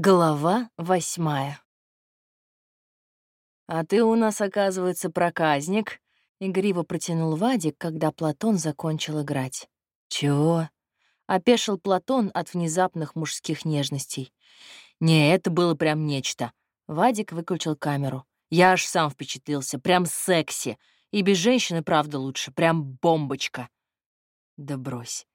Глава восьмая. «А ты у нас, оказывается, проказник», — игриво протянул Вадик, когда Платон закончил играть. «Чего?» — опешил Платон от внезапных мужских нежностей. «Не, это было прям нечто». Вадик выключил камеру. «Я аж сам впечатлился. Прям секси. И без женщины, правда, лучше. Прям бомбочка». «Да брось.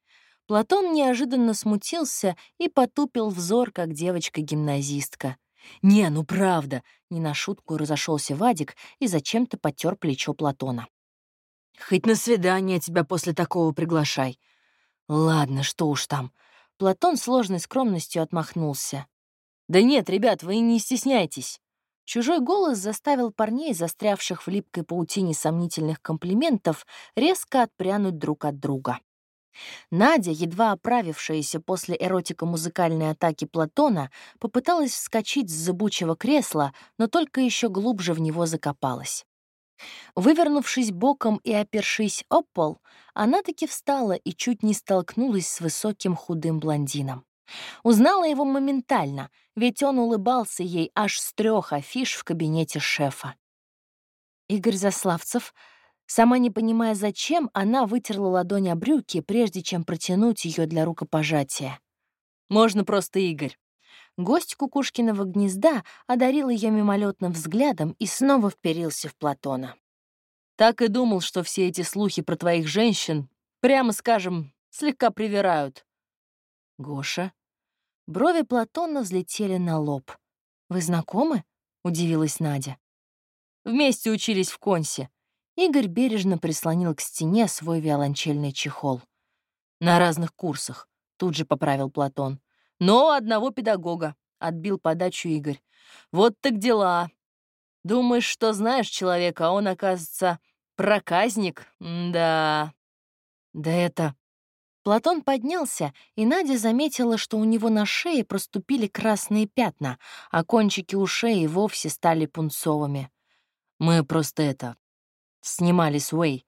Платон неожиданно смутился и потупил взор, как девочка-гимназистка. «Не, ну правда!» — не на шутку разошелся Вадик и зачем-то потер плечо Платона. «Хоть на свидание тебя после такого приглашай». «Ладно, что уж там». Платон сложной скромностью отмахнулся. «Да нет, ребят, вы не стесняйтесь». Чужой голос заставил парней, застрявших в липкой паутине сомнительных комплиментов, резко отпрянуть друг от друга. Надя, едва оправившаяся после эротико-музыкальной атаки Платона, попыталась вскочить с зыбучего кресла, но только еще глубже в него закопалась. Вывернувшись боком и опершись об пол, она таки встала и чуть не столкнулась с высоким худым блондином. Узнала его моментально, ведь он улыбался ей аж с трех афиш в кабинете шефа. Игорь Заславцев — Сама не понимая зачем, она вытерла ладонь о брюки, прежде чем протянуть ее для рукопожатия. «Можно просто Игорь». Гость Кукушкиного гнезда одарил ее мимолетным взглядом и снова вперился в Платона. «Так и думал, что все эти слухи про твоих женщин, прямо скажем, слегка привирают». «Гоша?» Брови Платона взлетели на лоб. «Вы знакомы?» — удивилась Надя. «Вместе учились в Консе. Игорь бережно прислонил к стене свой виолончельный чехол. «На разных курсах», — тут же поправил Платон. «Но одного педагога», — отбил подачу Игорь. «Вот так дела. Думаешь, что знаешь человека, а он, оказывается, проказник? да...» «Да это...» Платон поднялся, и Надя заметила, что у него на шее проступили красные пятна, а кончики ушей вовсе стали пунцовыми. «Мы просто это... Снимали с Уэй.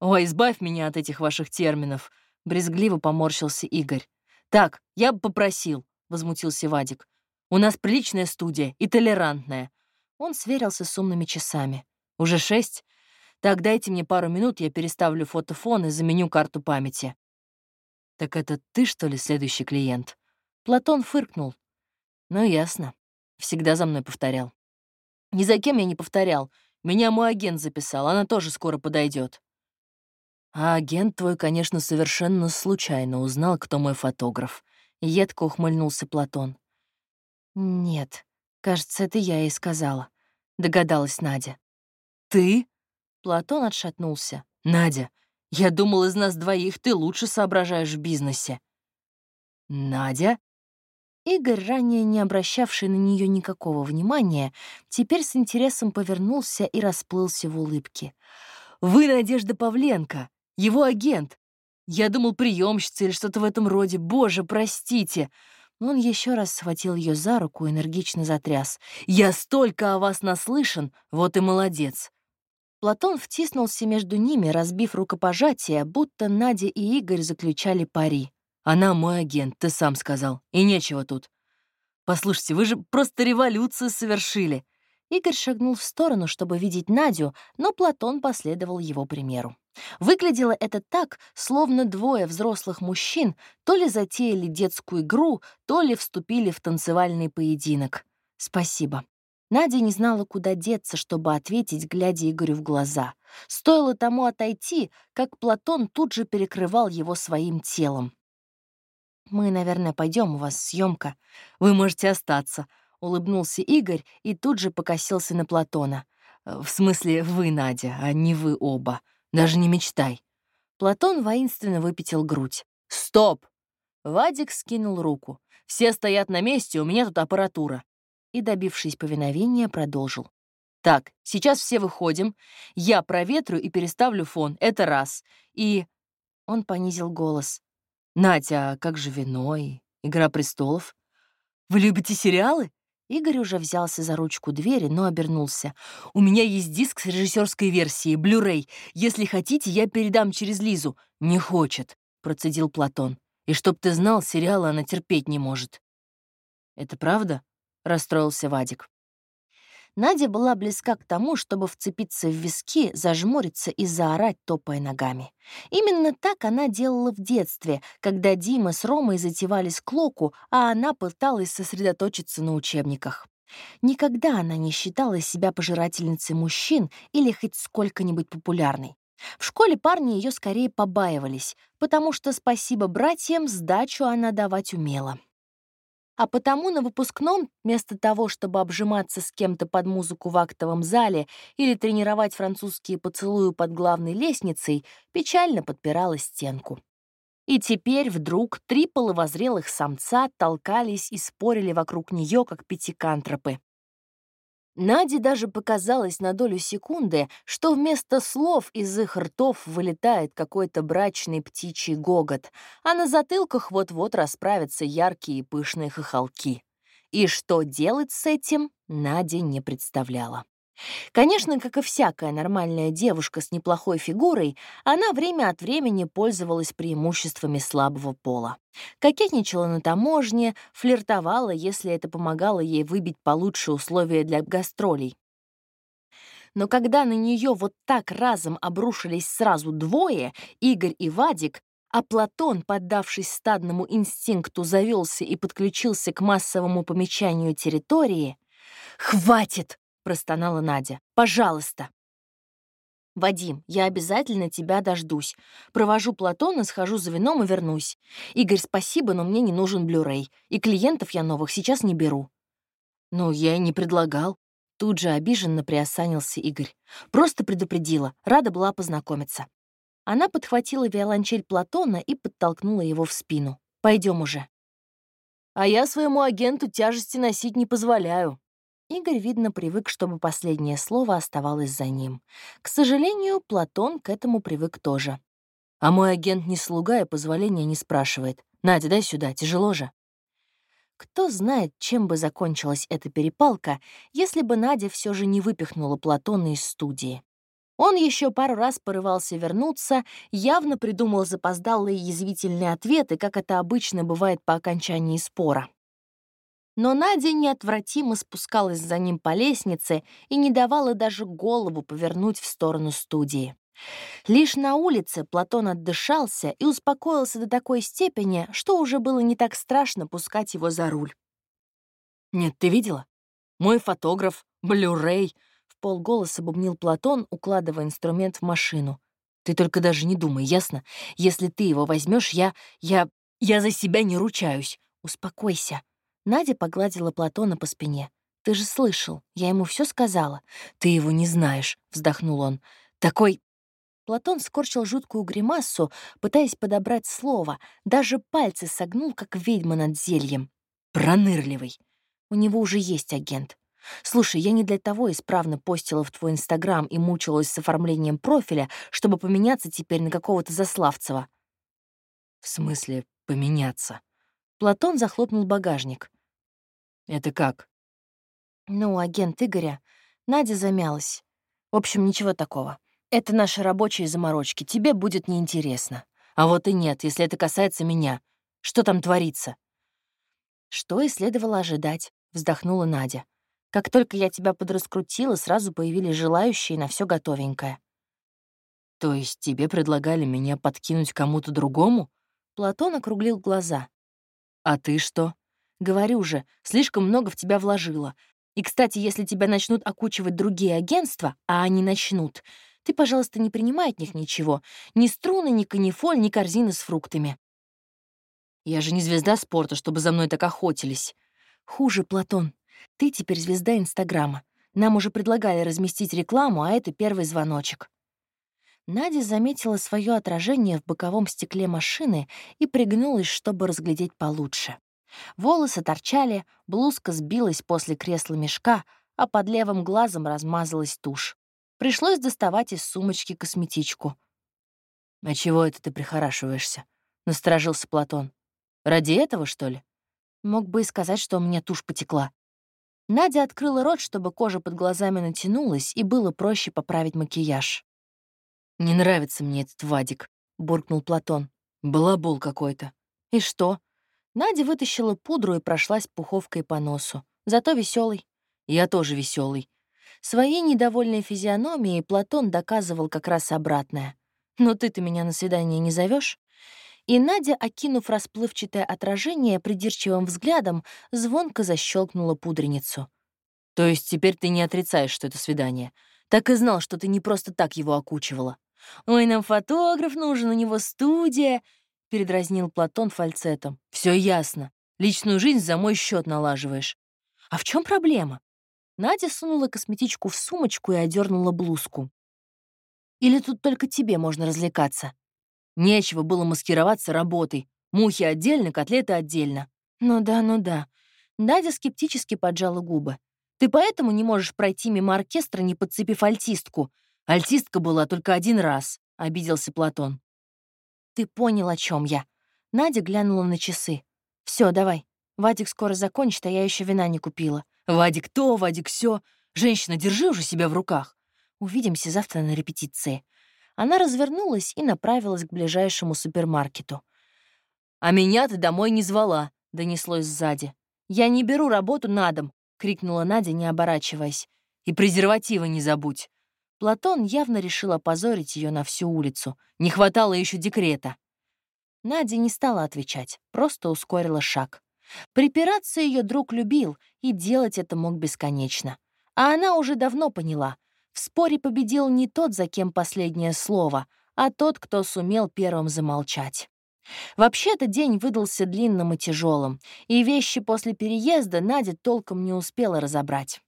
«Ой, избавь меня от этих ваших терминов», — брезгливо поморщился Игорь. «Так, я бы попросил», — возмутился Вадик. «У нас приличная студия и толерантная». Он сверился с умными часами. «Уже шесть? Так, дайте мне пару минут, я переставлю фотофон и заменю карту памяти». «Так это ты, что ли, следующий клиент?» Платон фыркнул. «Ну, ясно. Всегда за мной повторял». «Ни за кем я не повторял. Меня мой агент записал, она тоже скоро подойдет. А агент твой, конечно, совершенно случайно узнал, кто мой фотограф. Едко ухмыльнулся Платон. Нет, кажется, это я ей сказала, догадалась Надя. Ты? Платон отшатнулся. Надя, я думал, из нас двоих ты лучше соображаешь в бизнесе. Надя? Игорь, ранее не обращавший на нее никакого внимания, теперь с интересом повернулся и расплылся в улыбке. «Вы Надежда Павленко, его агент. Я думал, приемщица или что-то в этом роде. Боже, простите!» Он еще раз схватил ее за руку и энергично затряс. «Я столько о вас наслышан, вот и молодец!» Платон втиснулся между ними, разбив рукопожатие, будто Надя и Игорь заключали пари. Она мой агент, ты сам сказал. И нечего тут. Послушайте, вы же просто революцию совершили. Игорь шагнул в сторону, чтобы видеть Надю, но Платон последовал его примеру. Выглядело это так, словно двое взрослых мужчин то ли затеяли детскую игру, то ли вступили в танцевальный поединок. Спасибо. Надя не знала, куда деться, чтобы ответить, глядя Игорю в глаза. Стоило тому отойти, как Платон тут же перекрывал его своим телом. «Мы, наверное, пойдем, у вас съемка. Вы можете остаться», — улыбнулся Игорь и тут же покосился на Платона. «Э, «В смысле, вы, Надя, а не вы оба. Даже не мечтай». Платон воинственно выпятил грудь. «Стоп!» Вадик скинул руку. «Все стоят на месте, у меня тут аппаратура». И, добившись повиновения, продолжил. «Так, сейчас все выходим. Я проветрю и переставлю фон. Это раз. И...» Он понизил голос. «Натя, а как же вино и «Игра престолов»? Вы любите сериалы?» Игорь уже взялся за ручку двери, но обернулся. «У меня есть диск с режиссерской версией, Blu-ray. Если хотите, я передам через Лизу». «Не хочет», — процедил Платон. «И чтоб ты знал, сериалы она терпеть не может». «Это правда?» — расстроился Вадик. Надя была близка к тому, чтобы вцепиться в виски, зажмуриться и заорать, топая ногами. Именно так она делала в детстве, когда Дима с Ромой затевали склоку, а она пыталась сосредоточиться на учебниках. Никогда она не считала себя пожирательницей мужчин или хоть сколько-нибудь популярной. В школе парни ее скорее побаивались, потому что, спасибо братьям, сдачу она давать умела. А потому на выпускном, вместо того, чтобы обжиматься с кем-то под музыку в актовом зале или тренировать французские поцелуи под главной лестницей, печально подпирала стенку. И теперь вдруг три половозрелых самца толкались и спорили вокруг нее, как пятикантропы. Наде даже показалось на долю секунды, что вместо слов из их ртов вылетает какой-то брачный птичий гогот, а на затылках вот-вот расправятся яркие и пышные хохолки. И что делать с этим, Надя не представляла. Конечно, как и всякая нормальная девушка с неплохой фигурой, она время от времени пользовалась преимуществами слабого пола. Кокетничала на таможне, флиртовала, если это помогало ей выбить получше условия для гастролей. Но когда на нее вот так разом обрушились сразу двое, Игорь и Вадик, а Платон, поддавшись стадному инстинкту, завелся и подключился к массовому помечанию территории, «Хватит!» Простонала Надя. «Пожалуйста!» «Вадим, я обязательно тебя дождусь. Провожу Платона, схожу за вином и вернусь. Игорь, спасибо, но мне не нужен Блю-рей, и клиентов я новых сейчас не беру». «Ну, я и не предлагал». Тут же обиженно приосанился Игорь. «Просто предупредила, рада была познакомиться». Она подхватила виолончель Платона и подтолкнула его в спину. Пойдем уже». «А я своему агенту тяжести носить не позволяю», Игорь, видно, привык, чтобы последнее слово оставалось за ним. К сожалению, Платон к этому привык тоже. А мой агент не слуга и позволения не спрашивает. «Надя, дай сюда, тяжело же». Кто знает, чем бы закончилась эта перепалка, если бы Надя все же не выпихнула Платона из студии. Он еще пару раз порывался вернуться, явно придумал запоздалые язвительные ответы, как это обычно бывает по окончании спора. Но Надя неотвратимо спускалась за ним по лестнице и не давала даже голову повернуть в сторону студии. Лишь на улице Платон отдышался и успокоился до такой степени, что уже было не так страшно пускать его за руль. «Нет, ты видела? Мой фотограф, Блю-рей!» — в полголоса бубнил Платон, укладывая инструмент в машину. «Ты только даже не думай, ясно? Если ты его возьмешь, я... я... я за себя не ручаюсь. Успокойся!» Надя погладила Платона по спине. «Ты же слышал, я ему все сказала». «Ты его не знаешь», — вздохнул он. «Такой...» Платон скорчил жуткую гримассу, пытаясь подобрать слово, даже пальцы согнул, как ведьма над зельем. «Пронырливый. У него уже есть агент. Слушай, я не для того исправно постила в твой Инстаграм и мучилась с оформлением профиля, чтобы поменяться теперь на какого-то Заславцева». «В смысле поменяться?» Платон захлопнул багажник. «Это как?» «Ну, агент Игоря. Надя замялась. В общем, ничего такого. Это наши рабочие заморочки. Тебе будет неинтересно. А вот и нет, если это касается меня. Что там творится?» «Что и следовало ожидать», — вздохнула Надя. «Как только я тебя подраскрутила, сразу появились желающие на все готовенькое». «То есть тебе предлагали меня подкинуть кому-то другому?» Платон округлил глаза. «А ты что?» Говорю же, слишком много в тебя вложила. И, кстати, если тебя начнут окучивать другие агентства, а они начнут, ты, пожалуйста, не принимай от них ничего. Ни струны, ни канифоль, ни корзины с фруктами. Я же не звезда спорта, чтобы за мной так охотились. Хуже, Платон. Ты теперь звезда Инстаграма. Нам уже предлагали разместить рекламу, а это первый звоночек. Надя заметила свое отражение в боковом стекле машины и пригнулась, чтобы разглядеть получше. Волосы торчали, блузка сбилась после кресла мешка, а под левым глазом размазалась тушь. Пришлось доставать из сумочки косметичку. «А чего это ты прихорашиваешься?» — насторожился Платон. «Ради этого, что ли?» Мог бы и сказать, что у меня тушь потекла. Надя открыла рот, чтобы кожа под глазами натянулась, и было проще поправить макияж. «Не нравится мне этот Вадик», — буркнул Платон. «Балабол какой-то». «И что?» Надя вытащила пудру и прошлась пуховкой по носу. зато веселый. Я тоже веселый. Своей недовольной физиономией Платон доказывал как раз обратное. «Но ты-то меня на свидание не зовешь? И Надя, окинув расплывчатое отражение придирчивым взглядом, звонко защелкнула пудреницу. «То есть теперь ты не отрицаешь, что это свидание? Так и знал, что ты не просто так его окучивала. Ой, нам фотограф нужен, у него студия», — передразнил Платон фальцетом. Все ясно. Личную жизнь за мой счет налаживаешь. А в чем проблема? Надя сунула косметичку в сумочку и одернула блузку. Или тут только тебе можно развлекаться? Нечего было маскироваться работой. Мухи отдельно, котлеты отдельно. Ну да, ну да. Надя скептически поджала губы. Ты поэтому не можешь пройти мимо оркестра, не подцепив альтистку. Альтистка была только один раз, — обиделся Платон. Ты понял, о чем я. Надя глянула на часы. Все, давай. Вадик скоро закончит, а я еще вина не купила. Вадик то, Вадик все. Женщина, держи уже себя в руках. Увидимся завтра на репетиции. Она развернулась и направилась к ближайшему супермаркету. «А меня ты домой не звала», — донеслось сзади. «Я не беру работу на дом», — крикнула Надя, не оборачиваясь. «И презервативы не забудь». Платон явно решил опозорить ее на всю улицу. Не хватало еще декрета. Надя не стала отвечать, просто ускорила шаг. Припираться ее друг любил, и делать это мог бесконечно. А она уже давно поняла. В споре победил не тот, за кем последнее слово, а тот, кто сумел первым замолчать. Вообще-то день выдался длинным и тяжелым, и вещи после переезда Надя толком не успела разобрать.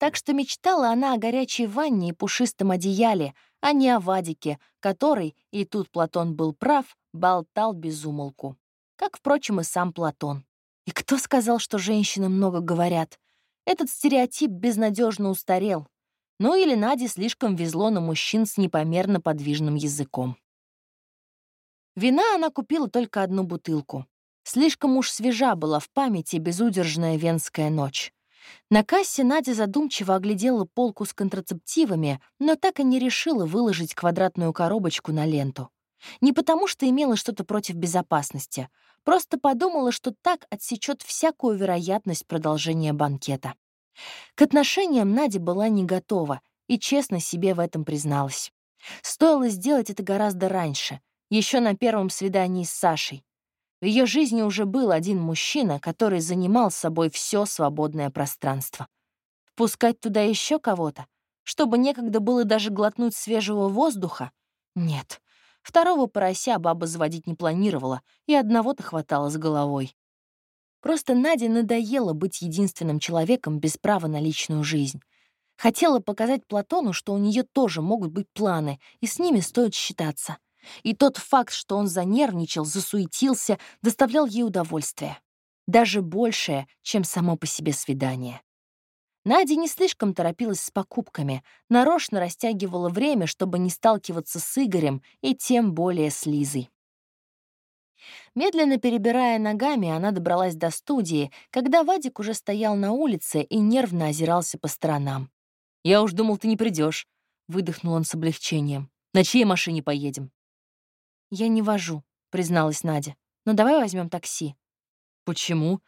Так что мечтала она о горячей ванне и пушистом одеяле, а не о Вадике, который, и тут Платон был прав, болтал без умолку как, впрочем, и сам Платон. И кто сказал, что женщины много говорят? Этот стереотип безнадежно устарел. Ну или Наде слишком везло на мужчин с непомерно подвижным языком. Вина она купила только одну бутылку. Слишком уж свежа была в памяти безудержная венская ночь. На кассе Надя задумчиво оглядела полку с контрацептивами, но так и не решила выложить квадратную коробочку на ленту. Не потому, что имела что-то против безопасности, Просто подумала, что так отсечет всякую вероятность продолжения банкета. К отношениям Надя была не готова и честно себе в этом призналась. Стоило сделать это гораздо раньше, еще на первом свидании с Сашей. В ее жизни уже был один мужчина, который занимал собой все свободное пространство. Пускать туда еще кого-то, чтобы некогда было даже глотнуть свежего воздуха? Нет, Второго порося баба заводить не планировала, и одного-то хватало с головой. Просто Наде надоело быть единственным человеком без права на личную жизнь. Хотела показать Платону, что у нее тоже могут быть планы, и с ними стоит считаться. И тот факт, что он занервничал, засуетился, доставлял ей удовольствие. Даже большее, чем само по себе свидание. Надя не слишком торопилась с покупками, нарочно растягивала время, чтобы не сталкиваться с Игорем и тем более с Лизой. Медленно перебирая ногами, она добралась до студии, когда Вадик уже стоял на улице и нервно озирался по сторонам. «Я уж думал, ты не придешь, выдохнул он с облегчением. «На чьей машине поедем?» «Я не вожу», — призналась Надя. «Но давай возьмем такси». «Почему?»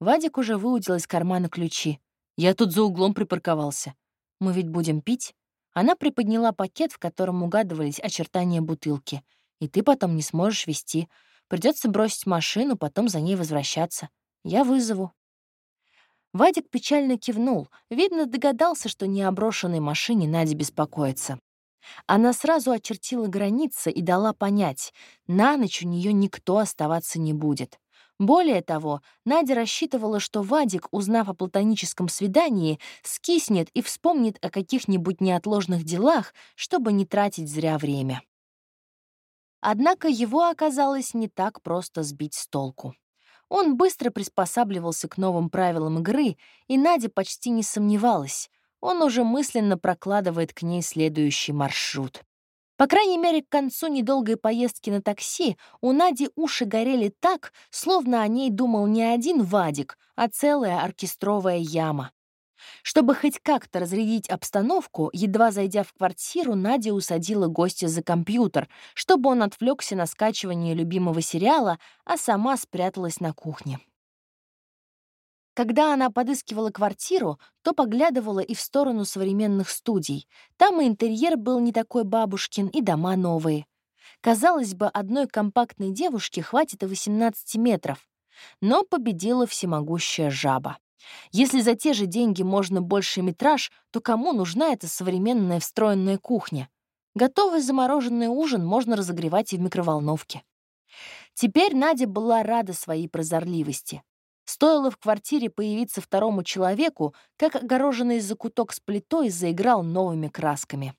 Вадик уже выудил из кармана ключи. Я тут за углом припарковался. Мы ведь будем пить?» Она приподняла пакет, в котором угадывались очертания бутылки. «И ты потом не сможешь вести. Придется бросить машину, потом за ней возвращаться. Я вызову». Вадик печально кивнул. Видно, догадался, что не о брошенной машине Надя беспокоится. Она сразу очертила границы и дала понять, на ночь у нее никто оставаться не будет. Более того, Надя рассчитывала, что Вадик, узнав о платоническом свидании, скиснет и вспомнит о каких-нибудь неотложных делах, чтобы не тратить зря время. Однако его оказалось не так просто сбить с толку. Он быстро приспосабливался к новым правилам игры, и Надя почти не сомневалась. Он уже мысленно прокладывает к ней следующий маршрут. По крайней мере, к концу недолгой поездки на такси у Нади уши горели так, словно о ней думал не один Вадик, а целая оркестровая яма. Чтобы хоть как-то разрядить обстановку, едва зайдя в квартиру, Надя усадила гостя за компьютер, чтобы он отвлекся на скачивание любимого сериала, а сама спряталась на кухне. Когда она подыскивала квартиру, то поглядывала и в сторону современных студий. Там и интерьер был не такой бабушкин, и дома новые. Казалось бы, одной компактной девушке хватит и 18 метров. Но победила всемогущая жаба. Если за те же деньги можно больше метраж, то кому нужна эта современная встроенная кухня? Готовый замороженный ужин можно разогревать и в микроволновке. Теперь Надя была рада своей прозорливости. Стоило в квартире появиться второму человеку, как огороженный закуток с плитой заиграл новыми красками.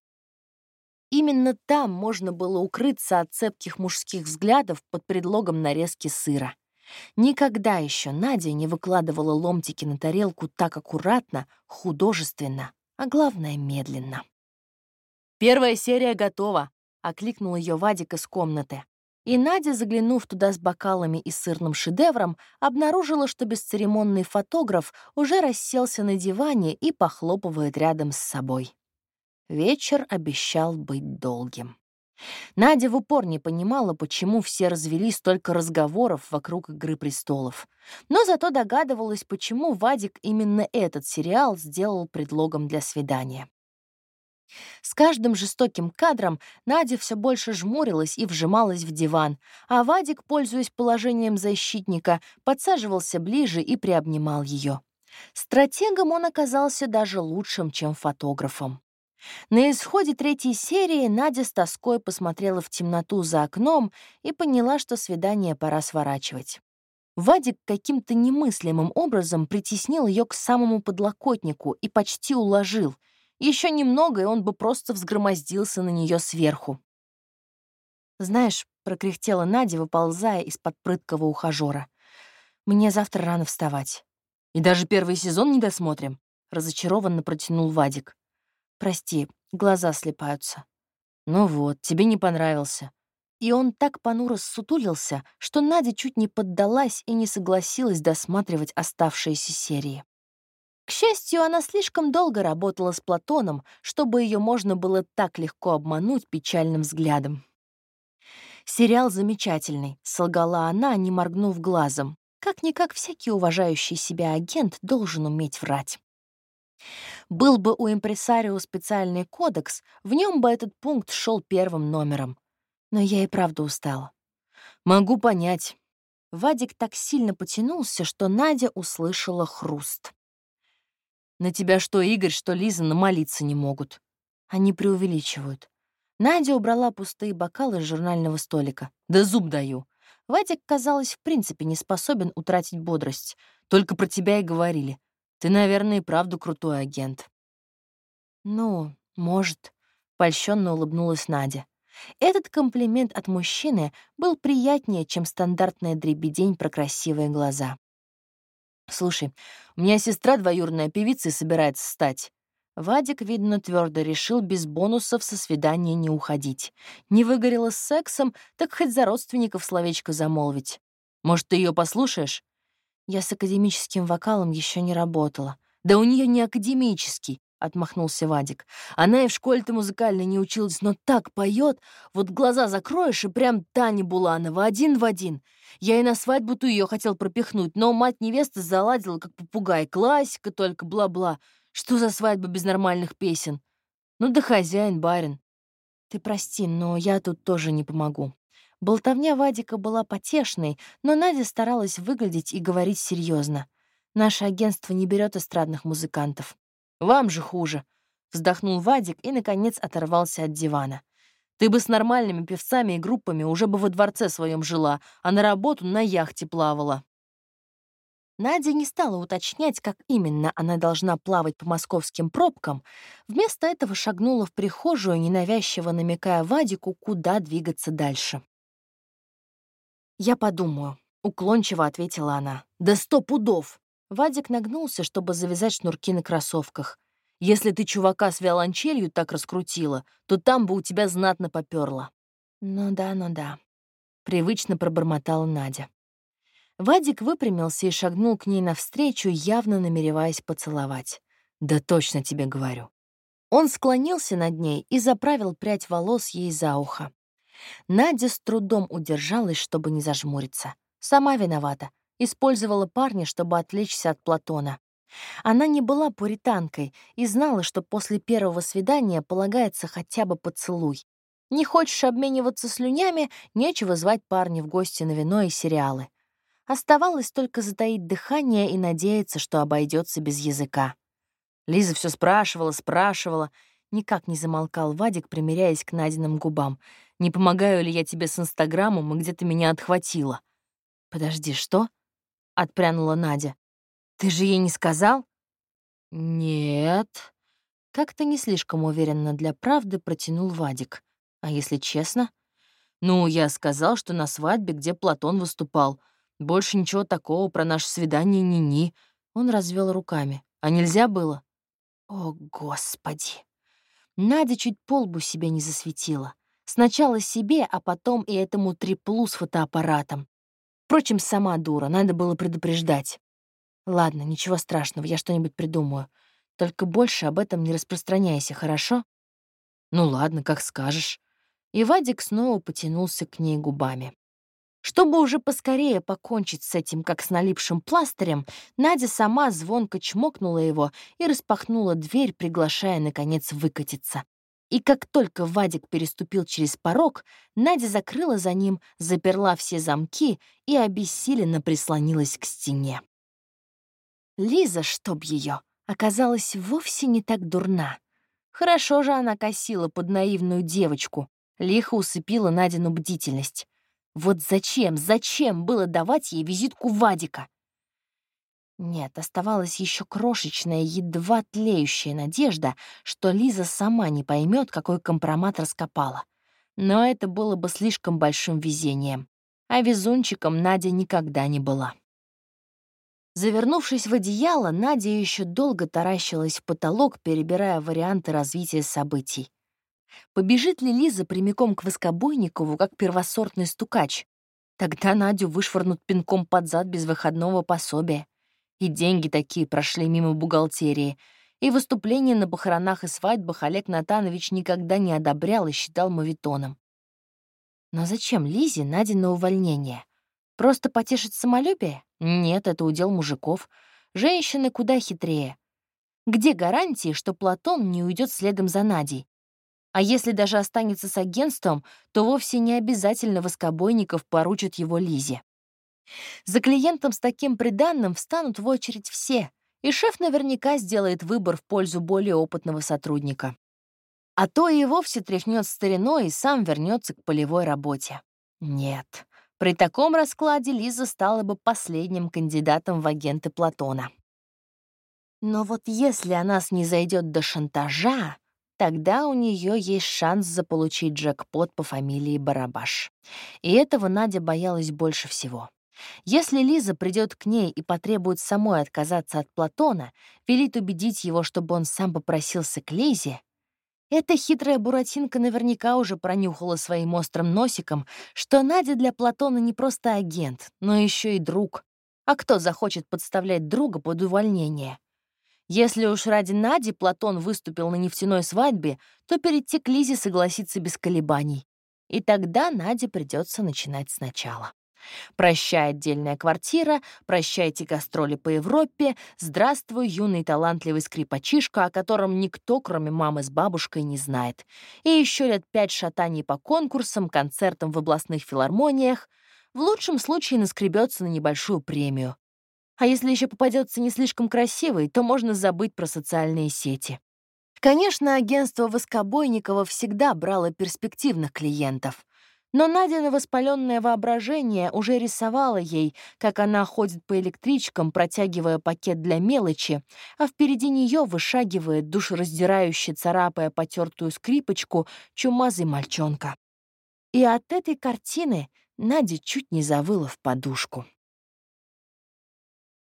Именно там можно было укрыться от цепких мужских взглядов под предлогом нарезки сыра. Никогда еще Надя не выкладывала ломтики на тарелку так аккуратно, художественно, а главное — медленно. «Первая серия готова», — окликнул ее Вадик из комнаты. И Надя, заглянув туда с бокалами и сырным шедевром, обнаружила, что бесцеремонный фотограф уже расселся на диване и похлопывает рядом с собой. Вечер обещал быть долгим. Надя в упор не понимала, почему все развели столько разговоров вокруг «Игры престолов». Но зато догадывалась, почему Вадик именно этот сериал сделал предлогом для свидания. С каждым жестоким кадром Надя все больше жмурилась и вжималась в диван, а Вадик, пользуясь положением защитника, подсаживался ближе и приобнимал ее. Стратегом он оказался даже лучшим, чем фотографом. На исходе третьей серии Надя с тоской посмотрела в темноту за окном и поняла, что свидание пора сворачивать. Вадик каким-то немыслимым образом притеснил ее к самому подлокотнику и почти уложил — еще немного, и он бы просто взгромоздился на нее сверху. «Знаешь», — прокряхтела Надя, выползая из-под прыткого ухажера, «мне завтра рано вставать». «И даже первый сезон не досмотрим», — разочарованно протянул Вадик. «Прости, глаза слепаются». «Ну вот, тебе не понравился». И он так понуро ссутулился, что Надя чуть не поддалась и не согласилась досматривать оставшиеся серии. К счастью, она слишком долго работала с Платоном, чтобы ее можно было так легко обмануть печальным взглядом. «Сериал замечательный», — солгала она, не моргнув глазом. Как-никак всякий уважающий себя агент должен уметь врать. Был бы у импресарио специальный кодекс, в нем бы этот пункт шел первым номером. Но я и правда устала. Могу понять. Вадик так сильно потянулся, что Надя услышала хруст. На тебя что Игорь, что Лиза намолиться не могут. Они преувеличивают. Надя убрала пустые бокалы с журнального столика. Да зуб даю. Вадик, казалось, в принципе не способен утратить бодрость. Только про тебя и говорили. Ты, наверное, и правду крутой агент. Ну, может, польщенно улыбнулась Надя. Этот комплимент от мужчины был приятнее, чем стандартная дребедень про красивые глаза. «Слушай, у меня сестра двоюродная певица собирается стать». Вадик, видно, твердо решил без бонусов со свидания не уходить. Не выгорела с сексом, так хоть за родственников словечко замолвить. Может, ты ее послушаешь? Я с академическим вокалом еще не работала. Да у нее не академический, — отмахнулся Вадик. «Она и в школе-то музыкальной не училась, но так поет, вот глаза закроешь, и прям Таня Буланова, один в один. Я и на свадьбу-то ее хотел пропихнуть, но мать невесты заладила, как попугай. Классика только, бла-бла. Что за свадьба без нормальных песен? Ну да хозяин, барин. Ты прости, но я тут тоже не помогу». Болтовня Вадика была потешной, но Надя старалась выглядеть и говорить серьезно. Наше агентство не берет эстрадных музыкантов. Вам же хуже. Вздохнул Вадик и, наконец, оторвался от дивана. Ты бы с нормальными певцами и группами уже бы во дворце своем жила, а на работу на яхте плавала. Надя не стала уточнять, как именно она должна плавать по московским пробкам, вместо этого шагнула в прихожую, ненавязчиво намекая Вадику, куда двигаться дальше. «Я подумаю», — уклончиво ответила она. «Да сто пудов! Вадик нагнулся, чтобы завязать шнурки на кроссовках. «Если ты чувака с виолончелью так раскрутила, то там бы у тебя знатно попёрло». «Ну да, ну да», — привычно пробормотала Надя. Вадик выпрямился и шагнул к ней навстречу, явно намереваясь поцеловать. «Да точно тебе говорю». Он склонился над ней и заправил прядь волос ей за ухо. Надя с трудом удержалась, чтобы не зажмуриться. Сама виновата. Использовала парня, чтобы отвлечься от Платона. Она не была пуританкой и знала, что после первого свидания полагается хотя бы поцелуй. Не хочешь обмениваться слюнями — нечего звать парня в гости на вино и сериалы. Оставалось только затаить дыхание и надеяться, что обойдется без языка. Лиза все спрашивала, спрашивала. Никак не замолкал Вадик, примеряясь к Надиным губам. «Не помогаю ли я тебе с Инстаграмом, и где ты меня отхватила?» «Подожди, что?» — отпрянула Надя. «Ты же ей не сказал?» «Нет». Как-то не слишком уверенно для правды протянул Вадик. «А если честно?» «Ну, я сказал, что на свадьбе, где Платон выступал. Больше ничего такого про наше свидание ни-ни». Он развел руками. «А нельзя было?» «О, Господи!» Надя чуть полбу себе не засветила. Сначала себе, а потом и этому триплу с фотоаппаратом. Впрочем, сама дура, надо было предупреждать. Ладно, ничего страшного, я что-нибудь придумаю. Только больше об этом не распространяйся, хорошо? Ну ладно, как скажешь. И Вадик снова потянулся к ней губами. Чтобы уже поскорее покончить с этим, как с налипшим пластырем, Надя сама звонко чмокнула его и распахнула дверь, приглашая, наконец, выкатиться. И как только Вадик переступил через порог, Надя закрыла за ним, заперла все замки и обессиленно прислонилась к стене. Лиза, чтоб ее, оказалась вовсе не так дурна. Хорошо же она косила под наивную девочку, лихо усыпила Надину бдительность. Вот зачем, зачем было давать ей визитку Вадика? Нет, оставалась еще крошечная, едва тлеющая надежда, что Лиза сама не поймет, какой компромат раскопала. Но это было бы слишком большим везением. А везунчиком Надя никогда не была. Завернувшись в одеяло, Надя еще долго таращилась в потолок, перебирая варианты развития событий. Побежит ли Лиза прямиком к Воскобойникову, как первосортный стукач? Тогда Надю вышвырнут пинком под зад без выходного пособия. И деньги такие прошли мимо бухгалтерии. И выступления на похоронах и свадьбах Олег Натанович никогда не одобрял и считал мавитоном. Но зачем Лизе Наде на увольнение? Просто потешить самолюбие? Нет, это удел мужиков. Женщины куда хитрее. Где гарантии, что Платон не уйдет следом за Надей? А если даже останется с агентством, то вовсе не обязательно воскобойников поручат его Лизе. За клиентом с таким приданным встанут в очередь все, и шеф наверняка сделает выбор в пользу более опытного сотрудника. А то и вовсе тряхнет стариной и сам вернется к полевой работе. Нет, при таком раскладе Лиза стала бы последним кандидатом в агенты Платона. Но вот если она снизойдет до шантажа, тогда у нее есть шанс заполучить джекпот по фамилии Барабаш. И этого Надя боялась больше всего. Если Лиза придет к ней и потребует самой отказаться от Платона, велит убедить его, чтобы он сам попросился к Лизе, эта хитрая буратинка наверняка уже пронюхала своим острым носиком, что Надя для Платона не просто агент, но еще и друг. А кто захочет подставлять друга под увольнение? Если уж ради Нади Платон выступил на нефтяной свадьбе, то перейти к Лизе согласится без колебаний. И тогда Наде придется начинать сначала. Прощай, отдельная квартира, прощайте гастроли по Европе, здравствуй, юный талантливый скрипачишка, о котором никто, кроме мамы с бабушкой, не знает. И еще лет пять шатаний по конкурсам, концертам в областных филармониях. В лучшем случае наскребется на небольшую премию. А если еще попадется не слишком красивый, то можно забыть про социальные сети. Конечно, агентство Воскобойникова всегда брало перспективных клиентов — но Надя воспаленное воображение уже рисовало ей, как она ходит по электричкам, протягивая пакет для мелочи, а впереди нее вышагивает, душераздирающе царапая потертую скрипочку, чумазый мальчонка. И от этой картины Надя чуть не завыла в подушку.